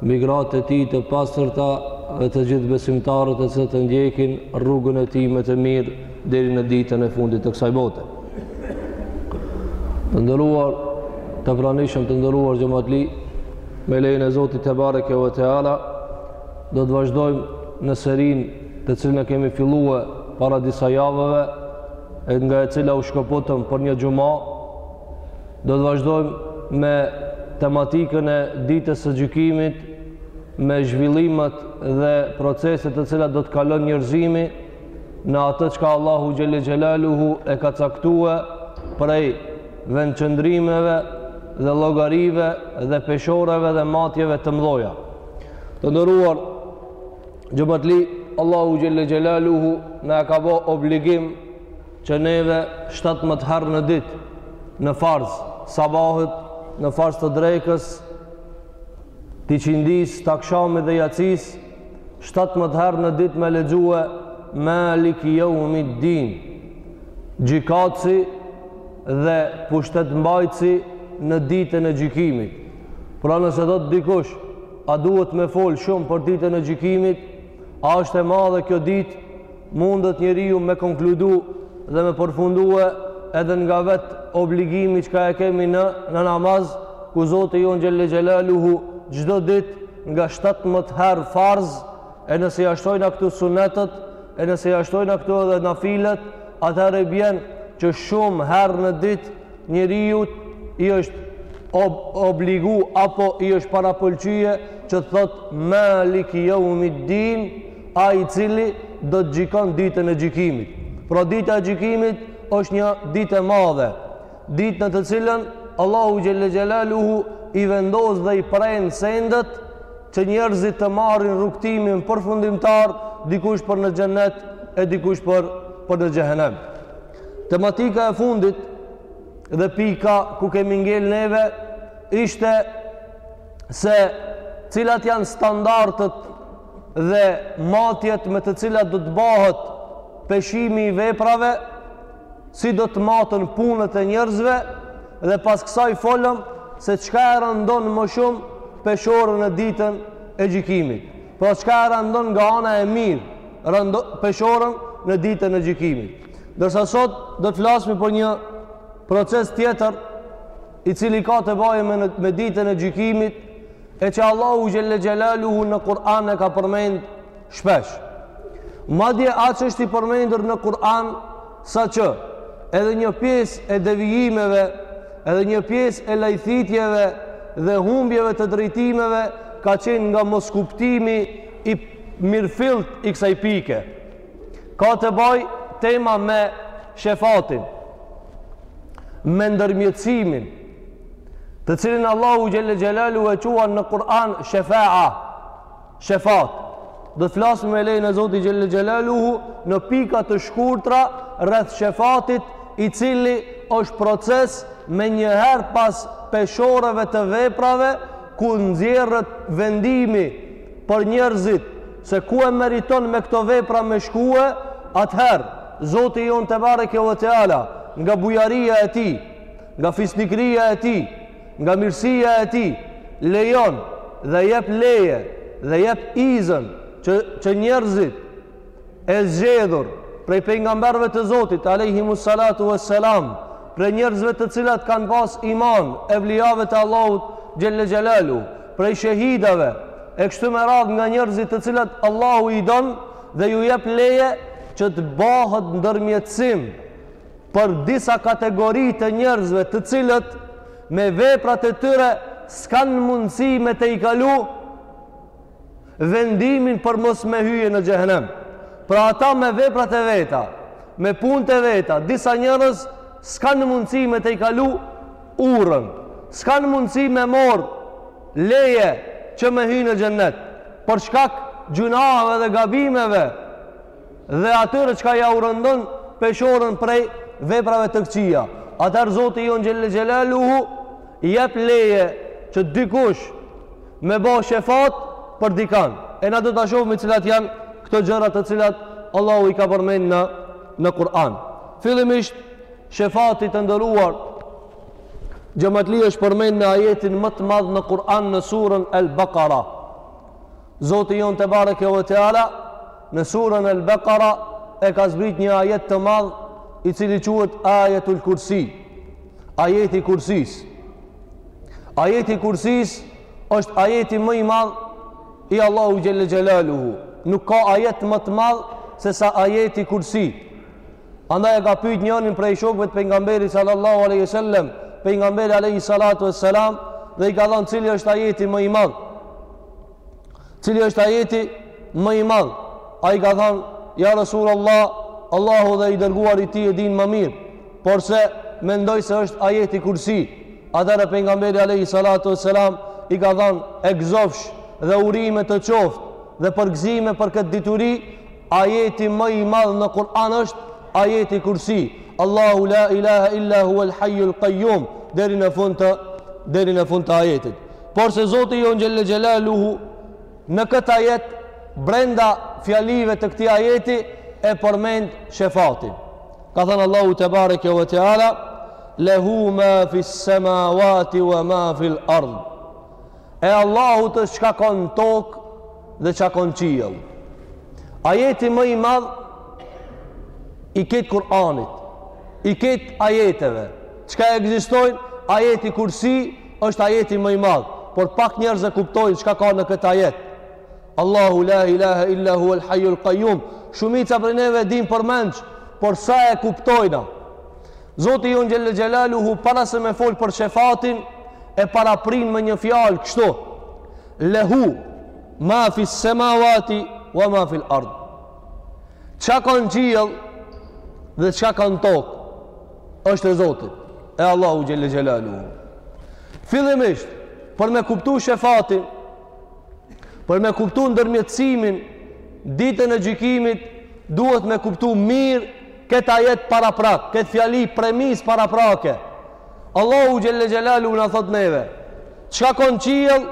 mbi gratë e tij të pastërta dhe të gjithë besimtarët të cilët e ndjekin rrugën e tij me të mirë deri në ditën e fundit të kësaj bote. Të nderuar të pranishëm, të nderuar xhematli, me lejen e Zotit tebareke ve teala, do të vazhdojmë në serinë të cilën e kemi fillue para disa javëve, e nga e cila u shkëputëm për një xhuma, Do të vazhdojmë me tematikën e ditës së gjykimit, me zhvillimet dhe proceset të cilat do të kalon njerëzimi në atë çka Allahu xhelle xhelaluhu e ka caktue prej vendqëndrimeve dhe llogarive dhe peshoreve dhe matjeve të mdhaja. Të nderuar xhematli, Allahu xhelle xhelaluhu na e ka bo obligim që neve shtatëmbëdhjetë herë në ditë në farz sabahut në farz të drekës të iqindisë të akshamit dhe jacisë shtatëmbëdhjetë herë në ditë me lexue Maliki jeumiddin gjykatësi dhe pushtetmbajtësi në ditën e gjykimit pra nëse do të dikush a duhet me fol shumë për ditën e gjykimit a është e madhe kjo ditë Mundet njeriu me konkludu dhe me përfundue edhe nga vetë obligimi çka e kemi në, në namaz, ku Zoti jonë xhelle xhelaluhu çdo ditë nga 17 herë farz, e nëse ia shtojna këtu sunetet, e nëse ia shtojna këtu edhe nafilet, atëherë bjen që shumë herë në ditë njeriut i është ob, obligu apo i është parapëlqye që të thotë Maliki jeumiddin, Ai i cili do të gjykon ditën e gjykimit. Pra dita e gjykimit është një ditë e madhe, ditë në të cilën Allahu xhelle xhelaluhu i vendos dhe i pren sendet që njerëzit të marrin rrugëtimin përfundimtar dikush për në xhennet e dikush për për në xhehenem. Tematika e fundit dhe pika ku kemi ngel neve ishte se cilat janë standardet dhe matjet me të cilat do të bahet peshimi i veprave, si do të maten punët e njerëzve dhe pas kësaj folëm se çka e rëndon më shumë peshorën në ditën e gjykimit. Pra çka e rëndon nga ana e mirë, rëndo, peshorën në ditën e gjykimit. Ndërsa sot do të flasmi për një proces tjetër i cili ka të bajë me, me ditën e gjykimit e që Allahu Gjelle Gjelaluhu në Kur'an e ka përmend shpesh. Madje aq është i përmendur në Kur'an sa që edhe një pjesë e devijimeve, edhe një pjesë e lajthitjeve dhe humbjeve të drejtimeve ka qenë nga moskuptimi i mirëfillt i kësaj pike. Ka të baj tema me shefatin, me ndërmjetësimin, të cilin Allahu Gjelle Gjelalu e quan në Kur'an Shefa'a, Shefat. Do të flasim me lejen e Zoti Gjelle Gjelalu në pika të shkurtra rreth Shefatit i cili është proces menjëherë pas peshoreve të veprave kur nxjerret vendimi për njerëzit se ku e meriton me këto vepra me shkue, atëherë, Zoti jonë tebareke ue teala, nga bujaria e tij, nga fisnikëria e tij, nga mirësia e tij, lejon dhe jep leje dhe jep izën që që njerëzit e zgjedhur prej pejgamberëve të Zotit alayhimus salatu wassalam, prej njerëzve të cilat kanë pas iman, evlijave të Allahut Gjelle Gjelalu, prej shehidave e kështu me radhë nga njerëzit të cilat Allahu i don dhe ju jep leje që të bahet ndërmjetësim për disa kategori të njerëzve të cilët me veprat e tyre s'kan mundësi met e kalu vendimin për mos me hy në gjehenem. Pra ata me veprat e veta, me punët e veta, disa njerëz s'kan mundësi met e kalu urën, s'kan mundësi me marr leje që me hy në gjenet. Për shkak gjynaheve dhe gabimeve, dhe atyre çka ia rëndon peshorën prej veprave të këqija. Atëherë Zoti jonë Gjelle Gjelaluhu i jep leje që dikush me bo shefat për dikan. E na do ta shohim cilat janë këto gjërat të cilat Allahu i ka përmen në, në Kur'an. Fillimisht, shefati, të nderuar gjematli, është përmen në ajetin më të madh në Kur'an në surën El Bekara. Zoti jonë tebareke ue teala, në surën El Bekara, e ka zbrit një ajet të madh, i cili quhet ajetul kursi, ajeti kursisë. Ajeti kursisë është ajeti më i madh i Allahu Gjelle Gjelaluhu. Nuk ka ajet më të madh se sa ajeti kursi. Andaj e ka pyet njërin prej shokëve të pejgamberit sallallahu alaihi wasallam, pejgamberi alaihi salatu wassalam dhe i ka thanë cili është ajeti më i madh. Cili është ajeti më i madh? Ai ka thanë ja Rasulullah, Allahu dhe i dërguar i tij e dinë më mirë. Porse mendoj se është ajeti kursi. Atëherë pejgamberi alaihi salatu wassalam i ka thanë e gëzofsh dhe urime të qoftë dhe përgëzime për këtë dituri Ajeti më i madh në Kur'an është Ajeti Kursi, Allahu la ilaha illa huwal hayyul qayyum deri në fund të deri në fund të ajetit. Porse Zoti jonë xhele xhelaluhu në këtë ajet brenda fjalive të këtij ajeti e përmend shefatin. Ka thanë Allahu te bareke ve teala lehu ma fis samawati wa ma fil ardh. E Allahut është çka ka në tokë dhe çka ka në qiell. Ajeti më i madh i këtë Kur'anit, i këtë ajeteve, çka ekzistojnë, ajeti kursi është ajeti më i madh, por pak njerëz e kuptojnë çka ka në këtë ajet. Allahu la ilaha illa huwal hayyul qayyum. Shumica prej neve e dinë përmendsh, por sa e kuptojnë? Zoti jonë xhele xhelaluhu para se me folë për shefatin e paraprin me një fjalë kështu Lehu ma fis semavati wa ma fil ard Çka ka në qiell dhe çka ka në tokë është e Zotit e Allahut xhele xhelaluhu Fillimisht për me kuptu shefatin për me kuptu ndërmjetësimin ditën e gjykimit duhet me kuptu mirë Këtë ajet paraprak, këtë fjali premisë paraprake, Allahu xhele xhelaluhu na thotë neve, çka ka në qiell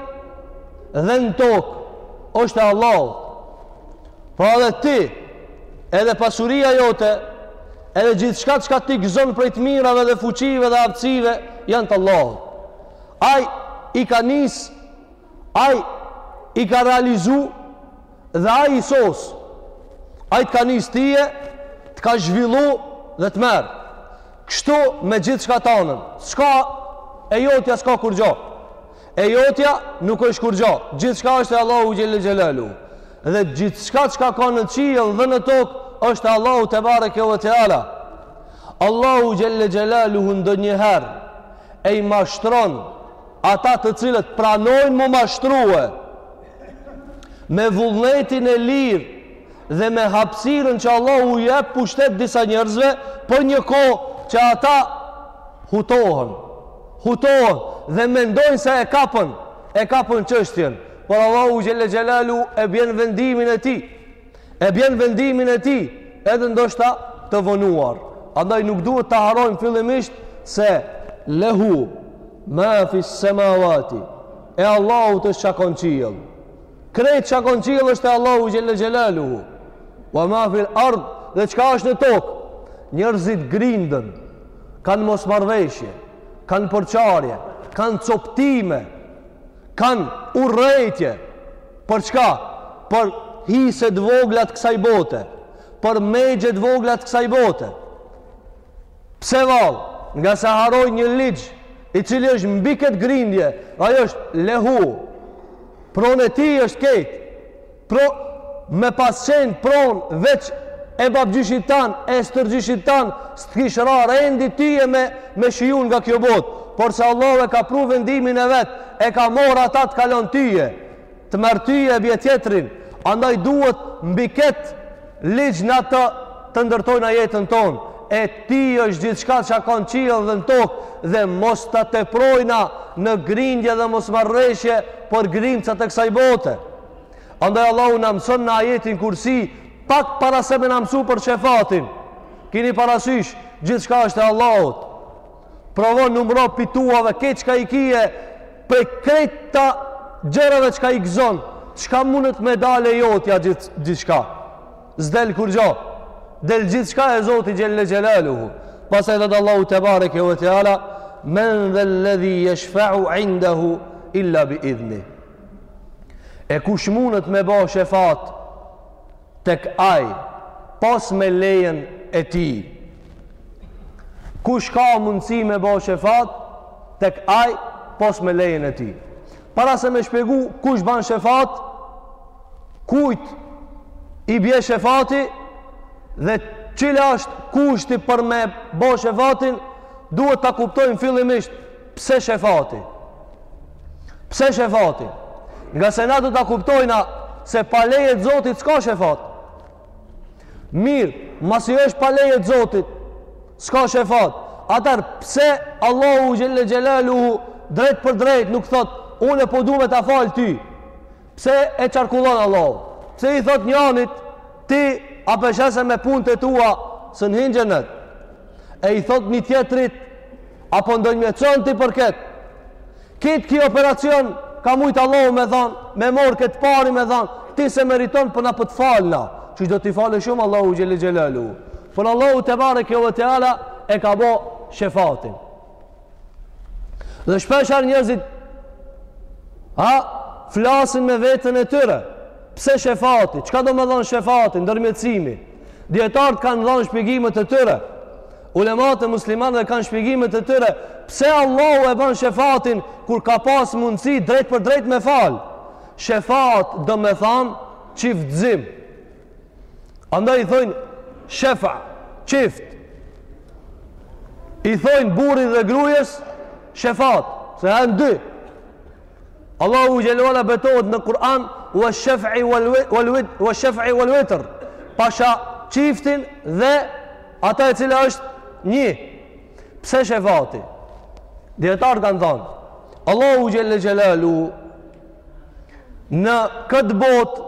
dhe në tokë, është e Allahut. Pra edhe ti, edhe pasuria jote, edhe gjithçka çka ti gëzon prej të mirave dhe fuqive dhe aftësive, janë të Allahut. Ai i ka nisë, ai i ka realizu, dhe ai i sos ai të ka nisë ty e të ka zhvillu dhe të merr kështu me gjithçka tanën çka e jotja s'ka kurgjo e jotja nuk është kurgjo gjithçka është e Allahut xhele xhelaluhu dhe gjithçka çka ka në qiell dhe në tokë është e Allahut tebareke ue teala Allahu xhele xhelaluhu ndonjëherë i mashtron ata të cilët pranojnë m'u mashtrue me vullnetin e lirë dhe me hapësirën që Allahu u jep pushtet disa njerëzve për një kohë që ata hutohen hutohen dhe mendojnë se e kapën e kapën çështjen por Allahu xhelle xhelaluhu e bjen vendimin e tij e bjen vendimin e tij edhe ndoshta të vonuar andaj nuk duhet ta harrojmë fillimisht se lehu Ma fi semawati. E Allahut është çka ka n'qiell. Krejt çka ka n'qiell është e Allahut xhelle xhelaluhu. Wa ma fi ard dhe çka është në tokë. Njerëzit grindën, kanë mosmarrëveshje, kanë përçarje, kanë coptime, kanë urrejtje. Për çka? Për hise të vogla të kësaj bote, për megje të vogla të kësaj bote. Pse vallë? Ngase harrojnë një ligj i cili është mbi këtë grindje, ai është lehu. Pronë e tij është krejt. Po me pas qenë pronë veç e babgjyshit tand, e stërgjyshit tand, s'të kish ra rendi tyje me, me shiju nga kjo botë. Porse Allahu e ka pru vendimin e vet, e ka marrë atë të ka lon tyje. Të merr ty e bie tjetrin, andaj duhet mbi kët ligj na ta ndërtojna jetën tonë. E tij është gjithçka çka ka në qiell dhe në tokë dhe mos ta teprojna në grindje dhe mosmarrëveshje për grimcat e kësaj bote. Andaj Allahu na mëson në ajetin Kursi pak para se me na mësu për shefatin. Kini parasysh, gjithçka është e Allahut. Provo numro pi tuave çka i kije prej krejt gjërave çka i gëzon. Çka mundet me dale jotja gjithçka. S'del kurgjo. Del gjithçka e Zotit xhelle xhelaluhu. Pastaj thot Allahu tebareke ve teala men dhel-ledhi jeshfa'u indahu illa bi idhni. E kush mundet me ba shefat tek ai pos me lejen e tij kush ka mundësi me bo shefat tek ai pos me lejen e tij para se me shpjegu kush ban shefat kujt i bie shefati dhe cili është kushti për me bo shefatin duhet ta kuptojmë fillimisht Pse shefati? Pse shefati? Ngase na do ta kuptojna se pa leje t'Zotit s'ka shefat. Mirë, masi është pa leje t'Zotit, s'ka shefat. Atëherë, pse Allahu xhelle xhelaluhu drejtpërdrejt nuk thot, unë po du me ta falë ty. Pse e qarkullon Allahu? Pse i thot njanit ti a p'e sheh se me punët e tua s'un hin xhenet? E i thot një tjetrit a po ndërmjetëson ti për ketë? Kitë ki operacion ka mujtë Allahu me thonë, me marrë këtë pari me thonë, ti s'e meriton por na po të falna, që që do t'i falë shumë Allahu xhelle xhelaluhu. Por Allahu tebareke ve teala e ka bo shefatin. Dhe shpeshherë njerëzit a flasin me veten e tyre. Pse shefati? Çka do me thanë shefati, ndërmjetësimi? Dijetarët kanë dhënë shpjegimet e tyre. Ulemat e muslimanëve kanë shpjegimet e tyre pse Allahu e ban shefatin kur ka pas mundësi drejtpërdrejt me fal. Shefat do me thanë çiftëzim. Andaj i thojnë shefa, çift. I thojnë burrit dhe grujes shefat, se janë dy. Allahu xhelle ue ala betohet në Kur'an wa shaf'i wal witr wa shaf'i wal witr. Pasha çiftin dhe ata e cila është një. Pse shefati? Dijetarët kanë thanë Allahu xhelle xhelaluhu në këtë botë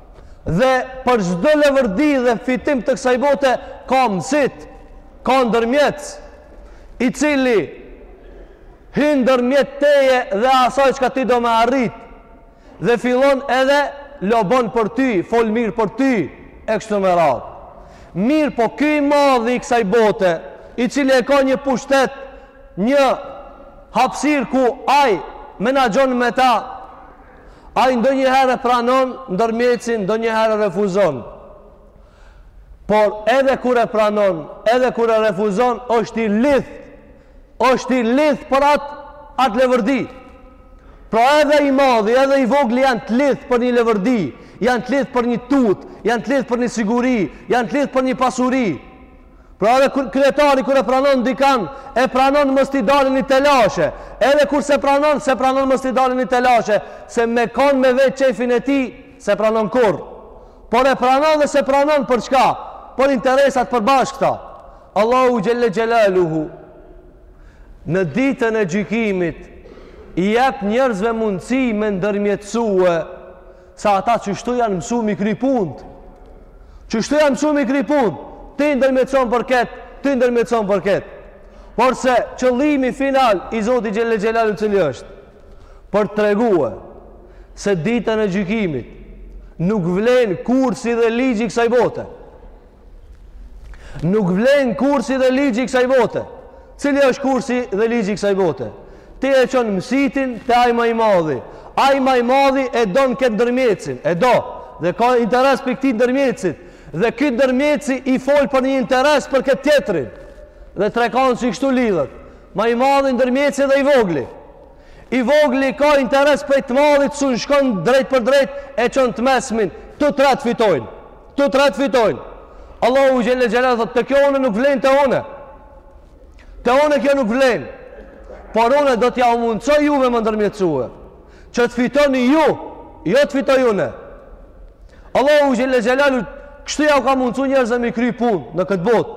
Dhe për çdo levërdi dhe fitim të kësaj bote ka mësit, ka ndërmjetës, i cili hyn ndërmjet teje dhe asaj çka ti do me arrit. Dhe fillon edhe lobon për ty, fol mirë për ty e kështu me radhë. Mirë, po ky i madhi i kësaj bote, i cili e ka një pushtet, një hapësirë ku ai menaxhon me ta Ai ndonjëherë e pranon ndërmjetësin, ndonjëherë e refuzon. Por edhe kur e pranon, edhe kur e refuzon, është i lidht. Është i lidht për atë atë levërdi. Pra edhe i madhi, edhe i vogli janë të lidht për një levërdi, janë të lidht për një tutë, janë të lidht për një siguri, janë të lidht për një pasuri. Pra edhe kryetari kur e pranon dikan, e pranon mos t'i dalë ni telashe. Edhe kur s'e pranon, s'e pranon mos t'i dalë ni telashe, se me kon me vet qefin e tij, s'e pranon kurrë. Por e pranon dhe s'e pranon për çka? Për interesat përbashkëta. Allahu xhelle xhelaluhu në ditën e gjykimit i jep njerëzve mundësi me ndërmjetësue Se ata qështu janë mësu mi kry punt. Qështu janë mësu mi kry punt. Ti ndërmjetëson për ketë, ti ndërmjetëson për ketë. Porse qëllimi final i Zotit xhelle xhelaluhu cili është. Për t'tregue se ditën e gjykimit nuk vlen kursi dhe ligji i kësaj bote. Nuk vlen kursi dhe ligji i kësaj bote. Cili është kursi dhe ligji i kësaj bote? Ti e çon mësitin te ai ma i madhi. Ai ma i madhi e don këtë ndërmjetësin, e do dhe ka interes prej këtij ndërmjetësit. Dhe ky ndërmjetësi i fol për një interes për këtë tjetrin. Dhe trekandshi kështu lidhet. Ma i madhi, ndërmjetësi dhe i vogli. I vogli ka interes prej të madhit, s'un shkon drejtpërdrejt e çon të mesmin. Të tretë fitojnë. Të tretë fitojnë. Allahu xhelle xhelal thotë, "Te kjo unë nuk vlen te unë. Te unë kjo nuk vlen. Por unë do t'jau mundësoj juve me ndërmjetësue. Që të fitoni ju, jo të fitoj unë." Allahu xhelle xhelal kështu jau ka mundësu njerëzve me kry punë në këtë botë.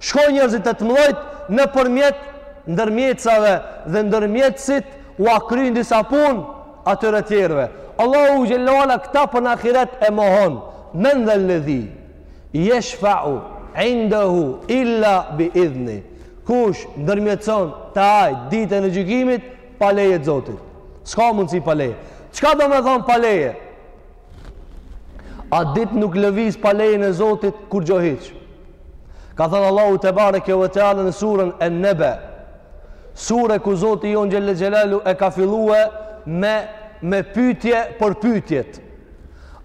Shkojnë njerëzit te të mëdhajt nëpërmjet ndërmjetësave dhe ndërmjetësit ua kryjnë disa punë atyre tjerëve. Allahu xhelle xhelal këta për në ahiret e mohon. Men dhe ledhi, jeshfa'u, indahu, illa bi idhni. Kush ndërmjetëson te Ai ditën e gjykimit pa leje të Zotit. S'ka mundsi pa leje. Çka domethonë pa leje? Atë ditë nuk lëviz pa lejën e Zotit kurgjo hiq. Ka thënë Allahu tebareke ve teala në surën En-Nebe. Sure ku Zoti jonë xhelle xhelaluhu e ka fillue me me pyetje për pyetjet.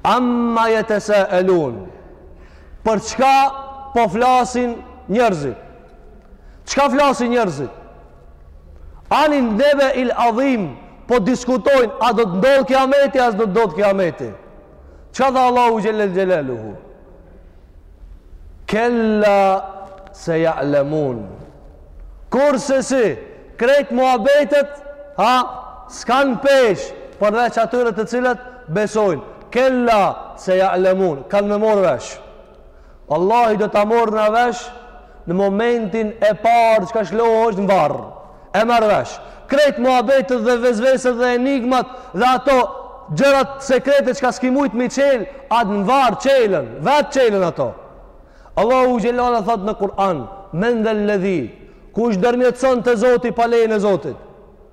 Amme jetesaelun. Për çka po flasin njerëzit? Çka flasin njerëzit? Anin-nebeil adhim po diskutojnë a do të ndodhë kiameti a s'do të ndodhë kiameti. Çka tha Allahu xhelle xhelaluhu? Kella seja'lemun. Kursesi, krejt muhabetet, ha, s'kanë peshë, përveç atyre të cilët besojnë. Kella seja'lemun, kanë me marrë vesh. Wallahi do ta morrin vesh në momentin e parë çka lshohesh në varr. E marr vesh. Krejt muhabetet dhe vesveset dhe enigmat dhe ato gjërat sekrete çka s'ki mujt me i çel, aty në varr çelen, vetë çelen ato. Allahu xhelala thotë në Kur'an, men dhe ledhi, kush ndërmjetëson te Zoti pa lejen e Zotit.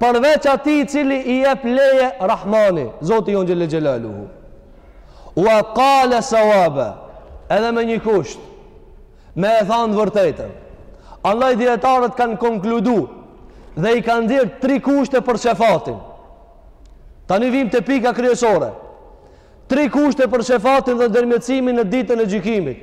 Përveç atij i cili i jep leje Rahmani, Zoti jonë xhelle xhelaluhu. Ue kale sawabe, edhe me një kusht, me e thanë të vërtetën. Andaj dijetarët kanë konkludu dhe i kanë nxjerrë tri kushte për shefatin. Tani vijmë te pika kryesore. Tri kushte për shefatin dhe ndërmjetësimin në ditën e gjykimit.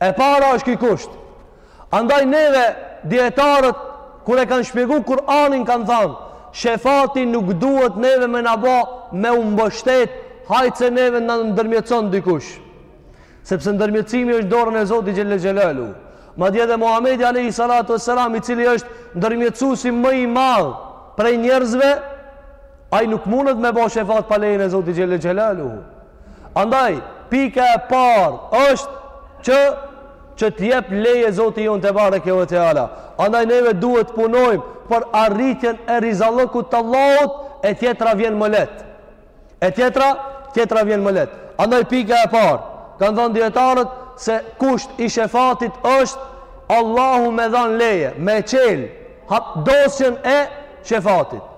E para është ky kusht. Andaj neve dietarët kur e kanë shpjeguar Kur'anin kanë thanë, shefati nuk duhet neve me na bo me u mbështet, hajt se neve na ndërmjetëson dikush. Sepse ndërmjetësimi është dorën e Zotit xhelle xhelaluhu. Madje edhe Muhamedi alejhi salatu ves-selam i cili është ndërmjetësuesi më i madh prej njerëzve, ai nuk mundet me bo shefat pa lejen e Zotit xhelle xhelaluhu. Andaj, pika e parë është që që të jep leje Zoti jonë tebareke ve teala. Andaj neve duhet të punojmë për arritjen e rizallëkut të Allahut e tjetra vjen më leht. E tjetra, tjetra vjen më leht. Andaj pika e parë, kanë thënë dijetarët se kusht i shefatit është Allahu me dhanë leje, me çel, hap dosjen e shefatit.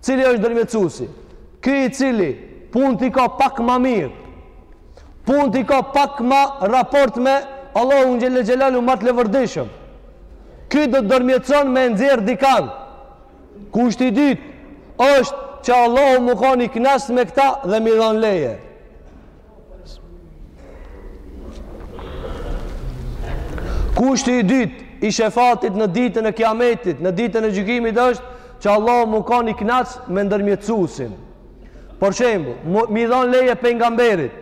Cili është ndërmjetësuesi? Ky i cili punët i ka pak ma mirë. Punët i ka pak ma raport me Allahun xhelle xhelaluhu ma të leverdishëm. Ky do të ndërmjetëson me nxjerr dikën. Kushti i dytë është që Allahu me kan i knaq me këta dhe me i dhon leje. Kushti i dytë i shefatit në ditën e kiametit, në ditën e gjykimit është që Allahu me kan i knaq me ndërmjetësusin. Për shembull, me i dhanë leje pejgamberit,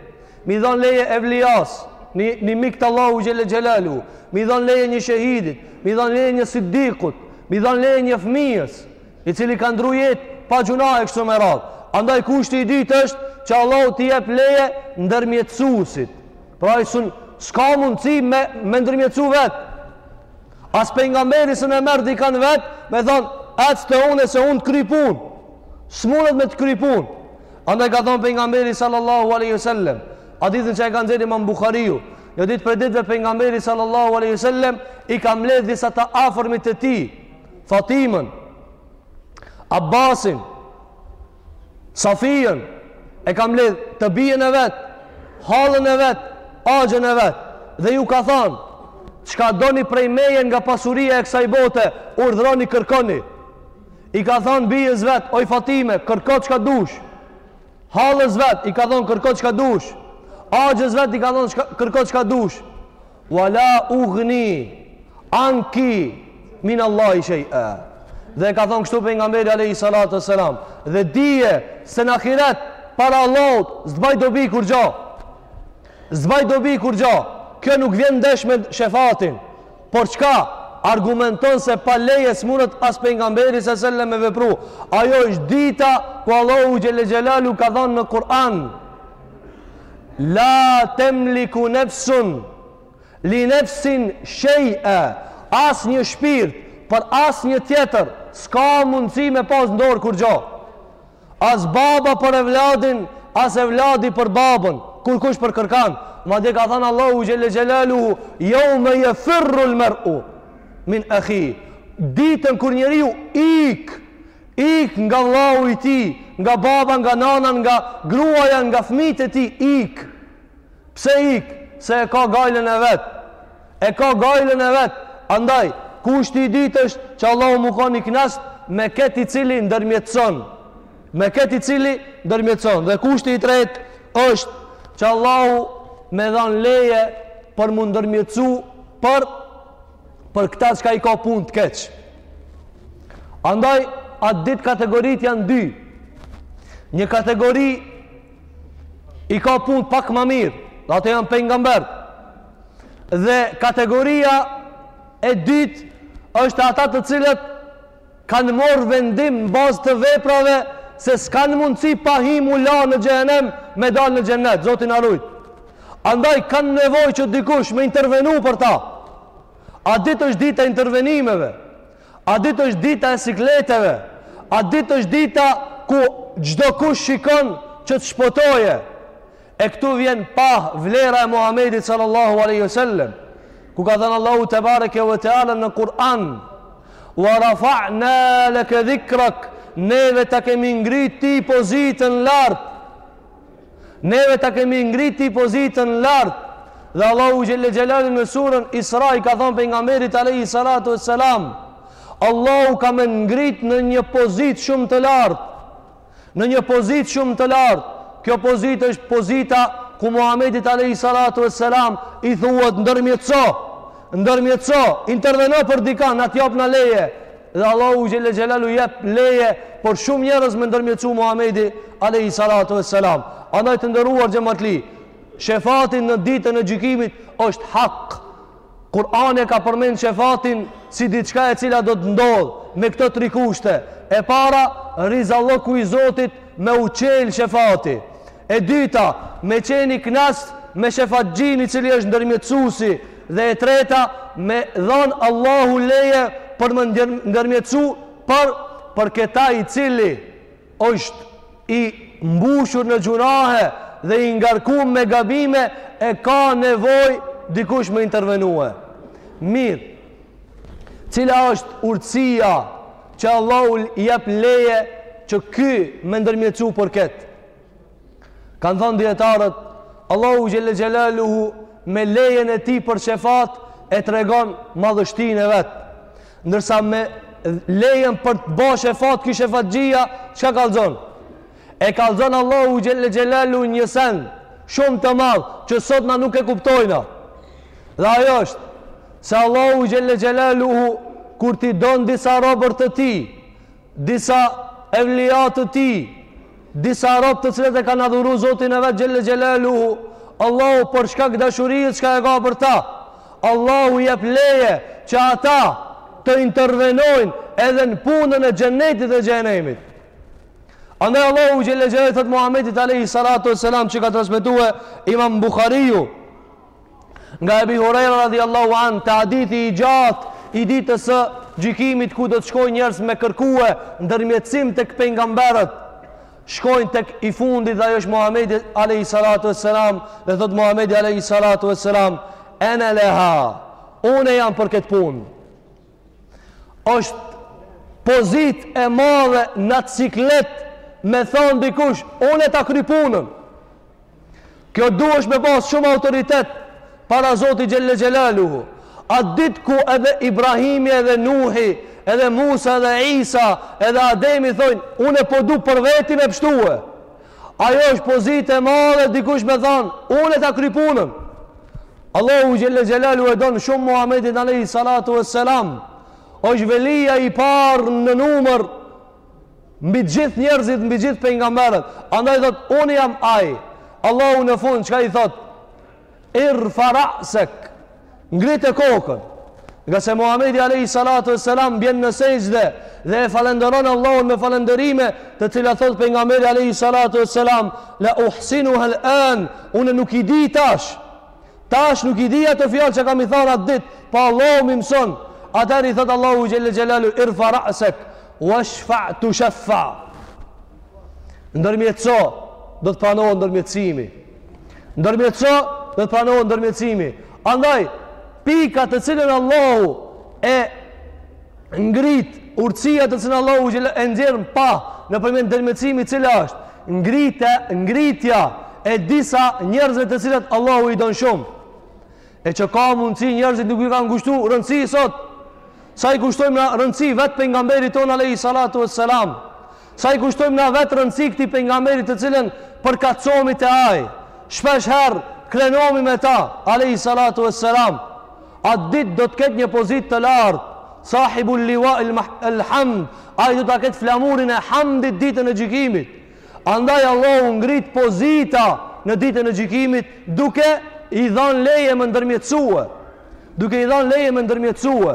me i dhanë leje evlijas, një, një mik të Allahut xhelle xhelaluhu, me i dhanë leje një shehidit, me i dhanë leje një siddikut, me i dhanë leje një fëmijës, i cili ka ndru jetë pa gjynah e kështu me radhë. Andaj kushti i dytë është që Allahu t'i jep leje ndërmjetësusit. Pra aj s'mun, s'ka mundësi me, me ndërmjetësu vetë. As pejgamberi s'mun e merr dikën vetë, me thonë, ec te unë se unë të kry punë. S'mundet me të kry punë. Andaj ka thonë pejgamberi sallallahu alejhi ve sellem. Hadithin që e ka nxjerr imam Buhariu. Një ditë prej ditëve pejgamberi sallallahu alejhi sellem, i ka mbledhë disa të afërmit të tij. Fatimën, Abbasin, Safijën, e ka mbledh të bijën e vet, hallën e vet, axhën e vet dhe ju ka thanë, çka doni prej meje nga pasuria e kësaj bote, urdhëroni kërkoni. I ka thanë bijës vet, oj Fatime, kërko çka dush. Hallës vet i ka thanë kërko çka dush. Axhës vet i ka thanë kërko çka dush. Wala ughni anki min Allahi shay'a. Dhe ka thonë kështu pejgamberi alejhi salatu ves-selam, dhe dije se në ahiret para Allahut s'baj dobi kurgja. S'baj dobi kurgja. Kjo nuk vjen ndesh me shefatin. Por çka argumenton se pa leje s'mundet as pejgamberi sa selam me vepru. Ajo është dita ku Allahu xhelle xhelaluhu ka thanë në Kur'an. La temliku nefsun li nefsin shejë, as një shpirt për as një tjetër, s'ka mundësi me pas n'dorë kurgjo. As baba për evladin, as evladi për babën, kurkush për kërkan. Madje ka thanë Allahu xhelle xhelalu, jeume jefirru lmer'u min ekhi. Ditën kur njeriu ik, Ik nga vllau i tij, nga baba, nga nana, nga gruaja, nga fëmijët e tij, ik. Pse ik? Se e ka gajlën e vet. E ka gajlën e vet. Andaj, kushti i dytë është që Allahu me kon i kënaqë me këtë i cili ndërmjetëson. Me këtë i cili ndërmjetëson. Dhe kushti i tretë është që Allahu me dhan leje për me ndërmjetësu për për këta çka i ka punët keq. Andaj, atë ditë kategoritë janë dy. Një kategori i ka punët pak ma mirë, dhe ata janë pejgamberët. Dhe kategoria e dytë është ata të cilët kanë marrë vendim në bazë të veprave se s'kanë mundësi pa hi me u la në xhehenem me dalë në xhennet, Zoti na rujt. Andaj kanë nevojë që dikush me intervenu për ta. Ajo ditë është dita e intervenimeve, ajo ditë është dita e sikleteve, ajo ditë është dita ku çdokush shikon që të shpotoje. E këtu vjen në pah vlera e Muhamedit sallallahu alaihi wasallam, ku ka thanë Allahu tebareke ve teala në Kur'an, "Wa rafa'na laka dhikrak", neve ta kemi ngrit ty pozitën lart. Neve ta kemi ngrit ty pozitën lart. Dhe Allahu xhelle xhelalu në surën Isra i ka thanë pejgamberit alayhi salatu wassalam, Allahu ka me t'ngrit në një pozitë shumë të lartë. në një pozitë shumë të lartë. Kjo pozitë është pozita ku Muhamedit alayhi salatu vesselam i thuhet ndërmjetëso, ndërmjetëso, interveno për dikan, na t'japna leje. Dhe Allahu xhelle xhelalu jep leje për shumë njerëz me ndërmjetësu Muhamedi alayhi salatu vesselam. Andaj të nderuar xhamatli, shefati në ditën e gjykimit është hak. Kur'ani e ka përmend shefatin si diçka e cila do të ndodhë me këto tri kushte. E para, rizallëku i Zotit me u çel shefati. E dyta, me qenë i kënaqtë me shefatxhin i cili është ndërmjetësuesi dhe e treta, me dhanë Allahu leje për me ndërmjetësu për për këta i cili është i mbushur në gjunahe dhe i ngarku me gabime e ka nevojë dikush me intervenu. E mirë, cila është urtësia që Allahu jep leje që ky me ndërmjetësu për këtë Kanë thënë dijetarët, Allahu xhelle xhelaluhu me lejen e tij për shefat e tregon madhështinë e vet. Ndërsa me lejen për të bo shefat, ky shefatxhia, çka kallëzon? E kallëzon Allahu xhelle xhelaluhu një send shumë të madh, që sot na nuk e kuptojna. Dhe ajo është, se Allahu xhelle xhelaluhu, kur t'i don disa robër të tij, disa evlija të tij, disa rob të cilët e kanë adhuru Zotin e vet xhelle xhelaluhu, Allahu për shkak dashurisë çka e ka për ta, Allahu u jep leje që ata të intervenojnë edhe në punën e xhenetit dhe xhenemit. Andaj Allahu xhelle xhelaluhu i thotë Muhamedit alayhi salatu wassalam që ka transmetue Imam Buhariu Nga Ebi Hurajra radhiyallahu an, te hadithi i gjatë i ditës së gjykimit ku do të shkojnë njerëz me kërkue ndërmjetësim tek pejgamberët, shkojnë tek i fundit dhe ajo është Muhamedi alayhi salatu wassalam dhe thotë Muhamedi alayhi salatu wassalam ana laha unë jam për këtë punë është pozitë e madhe n'at siklet me thanë dikush, unë ta kryj punën. Kjo duhesh me pasë shumë autoritet para Zotit xhelle xhelaluhu. Atë ditë ku edhe Ibrahimi edhe Nuhi, edhe Musa edhe Isa, edhe Ademi thonë, unë po du për veti me pshtue. Ajo është pozitë e madhe dikush me thanë, unë ta kryj punën. Allahu xhelle xhelaluhu e don shumë Muhamedin alejhi salatu ve selam është veliu i parë në numër mbi gjithë njerëzit, mbi gjithë pejgamberët andaj thotë, unë jam ai Allahu në fund, çka i thotë irfa rasek ngrite kokën Ngase Muhamedi alayhi salatu wassalam bjen në sexhde dhe e falënderon Allahun me falënderime, të cilat thotë pejgamberi alayhi salatu wassalam, la uhsinuha el an, unë nuk i di tash. Tash nuk i di ato fjalë që kam me i thanë atë ditë, po Allahu m'i mëson. Atëherë i thotë Allahu xhelle xhelaluhu irfa ra'sak washfa tushaffa. Ndërmjetëso, do të pranohet ndërmjetësimi. Ndërmjetëso, do të pranohet ndërmjetësimi. Andaj, pika të cilën Allahu e ngrit, urtësia të cilën Allahu e nxjerr në pah nëpërmjet ndërmjetësimit cila është, ngrit, ngritja e disa njerëzve të cilët Allahu i don shumë. E që ka mundësi njerëzit nuk i kanë kushtu rëndësi sot, sa i kushtojmë na rëndësi vetë pejgamberit tonë, alejhi salatu ve selam, Sa i kushtojmë na vetë rëndësi këtij pejgamberit të cilën përkatësohemi te ai, shpesh herë krenohemi me ta, alejhi salatu ves selam, atë ditë do të ketë një pozitë të lartë, sahibul liwa el hamd, ai do ta ketë flamurin e hamdit ditën e gjykimit. Andaj Allahu ngrit pozita në ditën e gjykimit duke i dhanë leje me ndërmjetësue. Duke i dhanë leje me ndërmjetësue.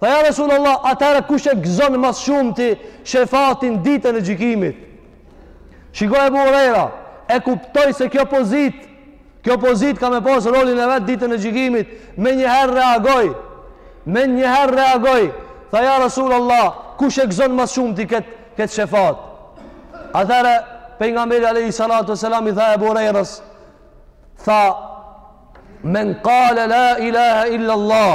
Tha ja Resulallah, atëherë kush e gëzon ma së shumti shefatin ditën e gjykimit? Shikoi Ebu Hurejra, e kuptoi se kjo pozitë, kjo pozitë ka me pas rolin e vet ditën e gjykimit, menjëherë reagoi, menjëherë reagoi, tha ja Resulallah, kush e gëzon ma së shumti këtë, kët shefat? Atëherë, pejgamberi alejhi salatu ves selam i tha Ebu Hurejrës, tha, men kale la ilaha illallah,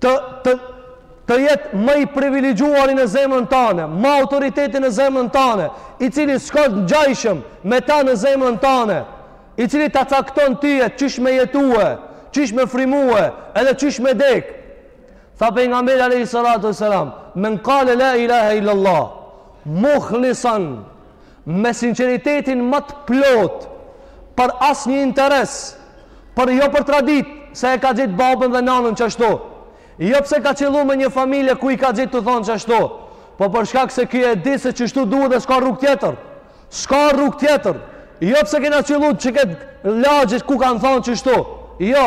të të të jetë më i privilegjuari në zemrën tane, më autoriteti në zemrën tane, i cili s'ka ngjajshëm me ta në zemrën tane, i cili ta cakton ti e çish me jetue, çish me frimue, edhe çish me dek. Tha pejgamberi alayhi salatu wasalam, "Men qala la ilaha illa Allah mukhlishan me sinqeritetin ma të plotë, për asnjë interes, për jo për traditë, se e ka gjetë babën dhe nanën qashtu, jo pse ka qillu me një familje ku i ka gjetë tu thonë qashtu, po për shkak se ky e di se qështu duhet dhe s'ka rrugë tjetër, s'ka rrugë tjetër, jo pse kena qillu qe këtë lagje ku kanë thonë qështu, jo,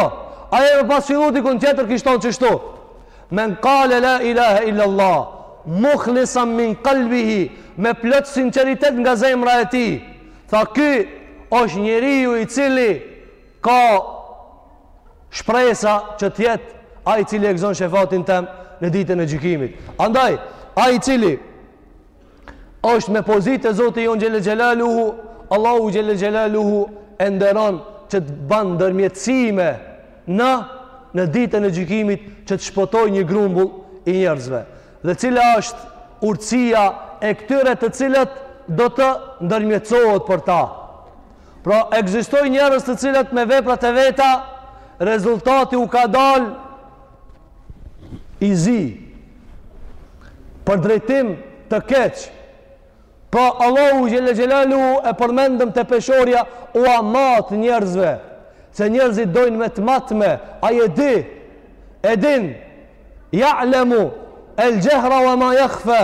ajo me pas qillu dikun tjetër kish thonë qështu, Men kale la ilahe illallah, mukhlisam min kalbihi, me plot sinqeritet nga zemra e tij. Tha ky është njeriu i cili ka shpresa që të jetë ai i cili e gëzon shefatin tem në ditën e gjykimit. Andaj, ai i cili është me pozitë e Zoti jonë Xhel-le Xhelaluhu, Allahu Xhel-le Xhelaluhu e nderon që të ban ndërmjetësime në, në ditën e gjykimit që të shpëtojë një grumbull i njerëzve. Dhe cila është urtësia e këtyre të cilët do të ndërmjetësohet për ta. Pra, ekzistojnë njerëz të cilët me veprat e veta, rezultati u ka dalë i zi për drejtim të keq pra Allahu Xhel-le Xhelaluhu e përmendëm te peshorja ua mat njerëzve se njerëzit dojnë me të matme ai e di e din ja'lemu el xhehra wa ma jakhfe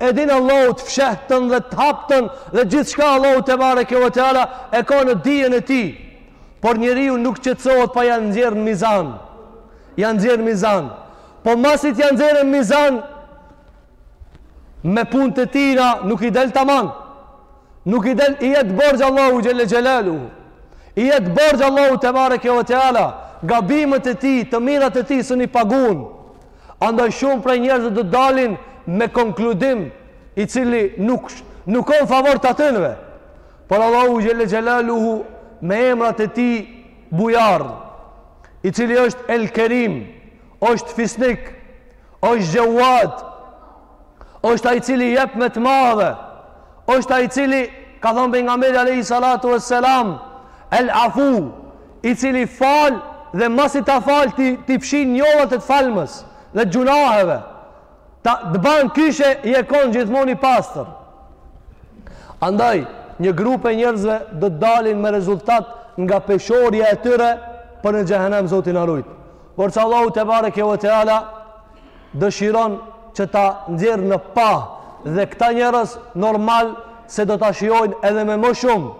e din Allahu të fshehtën dhe të haptën dhe gjithçka Allahu tebareke ue teala e ka në dijen e tij por njeriu nuk qetësohet pa ja nxjerrë në mizan Ja nxjerrën mizan. Po masi t'ja nxjerrën mizan me punët e tina nuk i del tamam. Nuk i del i jet borxh Allahu xhelle xhelalu. I jet borxh Allahu te bareke ve teala. Gabimet e tij, të mirat e tij s'un i pagun. Andaj shumë prej njerëzve do dalin me konkludim i cili nuk nuk ka favor të atynve. Por Allahu xhelle xhelalu me emrat e tij bujar i cili është El Kerim, është Fisnik, është Gjewad, është ai i cili jep me të madhe, është ai i cili ka thënë pejgamberi alayhi salatu vesselam El Afu, i cili fal dhe masi ta fal ti t'i fshin njollat e të falmës dhe gjunaheve. Ta t'ban kishe je konë gjithmon i pastër. Andaj, një grupe njerëzve do të dalin me rezultat nga peshorja e tyre për në xhehenem Zoti na rujt. Por se Allahu te bareke ve teala dëshiron që ta nxjerr në pah dhe këta njerëz normal se do ta shijojnë edhe me më shumë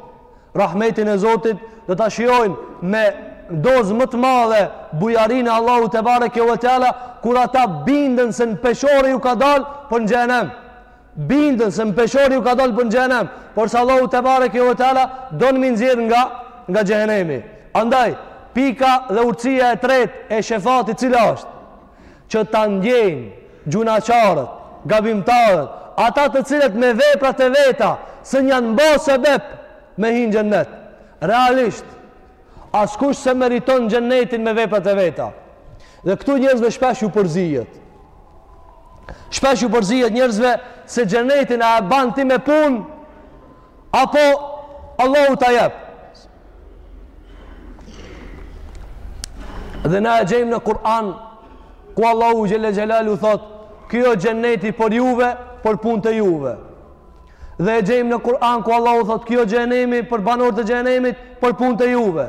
Rahmetin e Zotit do ta shijojnë me dozë më të madhe bujarinë e Allahut te bareke ve teala kur ata bindën se në peshore ju ka dalë për në xhehenem. Bindën se në peshore ju ka dalë për në xhehenem, por se Allahu te bareke ve teala don mi nxjerr nga nga xhehenemi. Andaj pika dhe urtësia e tretë e shefatit cila është? që ta ndjejnë gjunaqarët, gabimtarët, ata të cilët me veprat e veta s'jan bo sebep me hinë xhennet. Realisht, askush s'e meriton xhennetin me veprat e veta. Dhe këtu njerëzve shpesh ju përzihet. Shpesh ju përzihet njerëzve se xhennetin a e ban ti me punë Apo Allahu ta jep. Dhe na e gjejmë në Kur'an ku Allahu xhelle xhelalu thot, "Ky është xheneti për juve, për punët e juve." Dhe e gjejmë në Kur'an ku Allahu thot, "Ky është xhehenemi për banorët e xhehenemit, për punët e juve."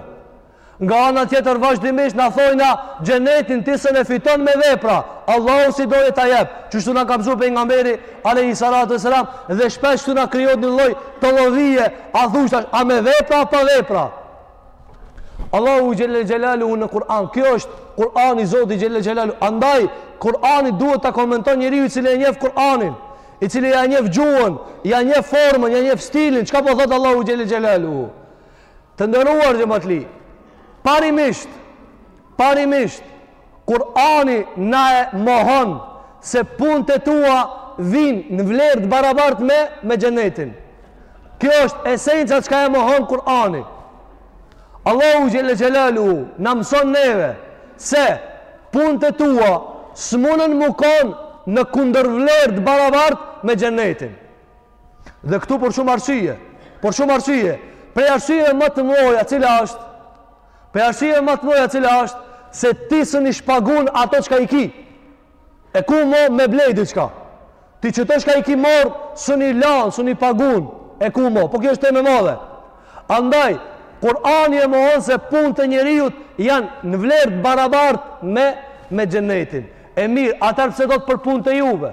Nga ana tjetër vazhdimisht na thojna xhenetin ti s'un e fiton me vepra. Allahu si dojë ta jep. Qështu na ka mësuar pejgamberi alayhi salatu wasalam dhe shpesh këtu na krijohet një lloj tollovie, a thu tash, a me vepra apo pa vepra. Allahu xhelle xhelalu në Kur'an, kjo është Kur'ani i Zotit xhelle xhelalu. Andaj Kur'ani duhet ta komenton njeriu i cili e njef Kur'anin, i cili ja njef gjuhën, ja njef formën, ja njef stilin, çka po thot Allahu xhelle xhelalu. Të nderuar xhamatli, parimisht, parimisht Kur'ani na e mohon se punët e tua vijnë në vlerë të barabartë me me xhenetin. Kjo është esenca çka e mohon Kur'ani. Allahu xhel-le xhelaluhu na mëson neve se punët e tua s'munën me konë në kundërvlerë të barabartë me xhenetin. Dhe këtu për shumë arsye, për shumë arsye, prej arsyeve ma të mëdha cila ashtë? Prej arsyeve ma të mëdha cila ashtë se ti s'un i shpagun ato çka i ki. E ku më me blej diçka? Ti qito çka i ki marrë, s'un i lan, s'un i pagun, e ku më. Po kjo është temë e madhe. Andaj, Kurani e mohon se punët e njeriut janë në vlerë të barabartë me, me xhenetin. E mirë, atëherë pse thotë për punët e juve?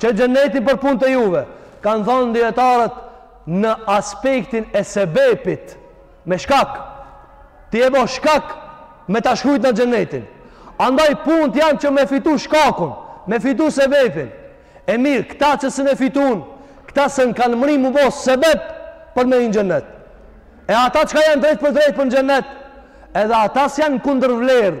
Qe xheneti për punët e juve, kanë thënë dijetarët në aspektin e sebepit, me shkak, ti e bo shkak me ta shkrujt na xhenetin. Andaj punët janë që me fitu shkakun, me fitu sebepin. E mirë, këta që s'un e fitun, këta s'un kanë mrri me bo sebep për me hi në xhenet. E ata çka janë drejtpërdrejt për në xhenet, edhe ata së janë kundër vlerë,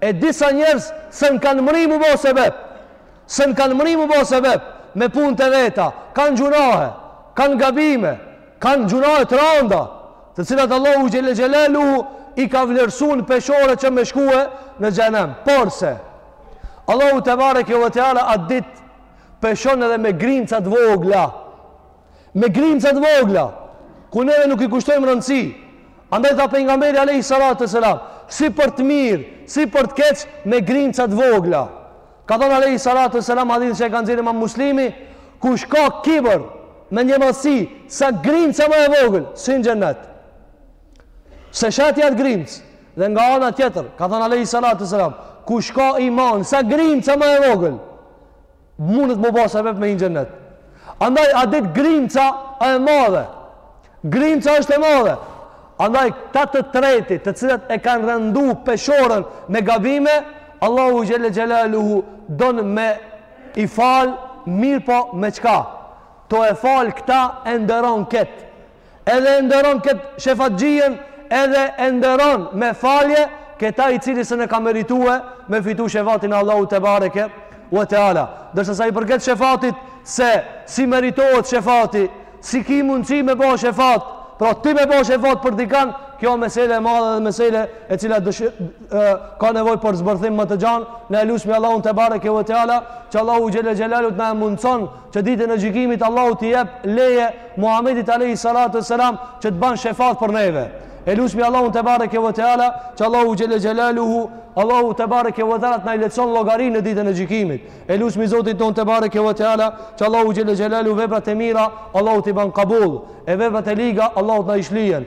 E disa njerëz s'un kanë mrri me bo sebep. S'un kanë mrri me bo sebep. Me punët e veta. Kanë gjunahe. Kanë gabime. Kanë gjunahe të randa. Të cilat Allahu xhel-le xhelaluhu i ka vlerësu në peshore që me shkue në xhehenem. Porse, Allahu tebareke ue teala atë dit peshon edhe me grimca t'vogla. me grimca t'vogla, ku neve nuk i kushtojmë rëndësi. Andaj tha pejgamberi alejhi salatu ue selam, si për të mirë, si për të keq me grimca t'vogla. Ka thënë alejhi salatu ue selam hadith që e ka nxjerrë Imam Muslimi, kush ka kibër me një madhësi sa grimca më e vogël, s'hin në xhennet. S'e sheh ti atë grimc dhe nga ana tjetër, ka thënë alejhi salatu ue selam, kush ka iman sa grimca më e vogël, Mundet m'u ba sebep me hi në xhennet. Andaj, atë ditë grimca a e madhe. Grimca është e madhe. Andaj, këta të treti, të cilët e kanë rëndu peshoren me gabime, Allahu xhel-le xhelaluhu don me i falë mirëpo me çka. Tu e falë këta e nderon këtë. edhe e nderon këtë shefatxhien edhe e nderon me falje këta i cili s'un e ka meritue me fitu shefatin e Allahut tebareke ue teala ndërsa sa i përket shefatit se si meritohet shefati si ki mundësi me bo shefat pra ti me bo shefat për dikan kjo mesele e madhe dhe mesele e cila dësh, e, ka nevojë për zbërthim më të gjanë na e lusmi Allahun tebareke ue teala që Allahu xhel-le xhelaluhu t'na e mundëson Që ditën e gjykimit Allahu t'i jep leje Muhamedit alayhi salatu wassalam që të ban shefat për neve. E lusmi Allahun tebareke ve teala që Allahu xhelle xhelaluhu Allahu tebareke ve teala të na lehtëson llogarinë në ditën e gjykimit. E lusmi Zotin tonë tebareke ve teala që Allahu xhelle xhelaluhu veprat e mira Allahu t'i ban kabul. E veprat e liga Allahu të na i shlyen.